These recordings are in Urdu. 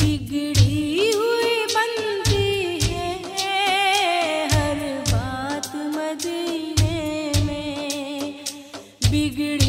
بگڑی ہوئی بنتی ہے ہر بات مدینے میں۔ بگڑی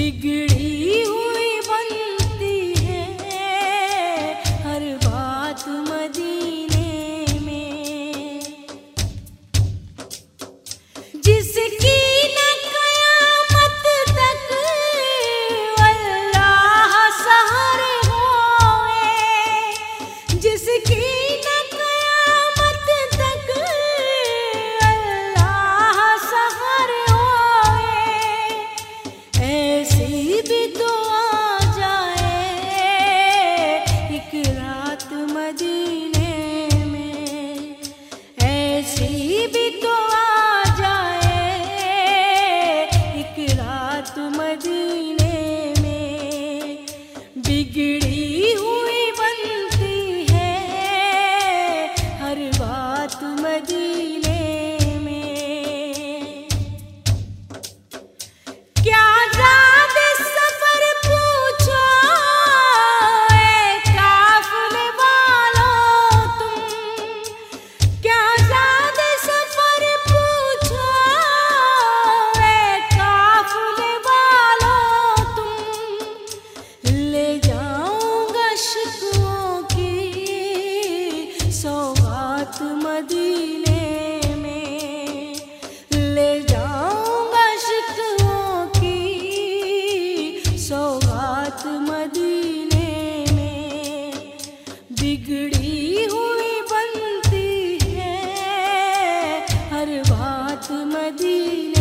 بگڑ رات مدینے میں بگڑی ہوئی بنتی ہے۔ ہر بات مدینے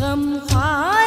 غم خواہ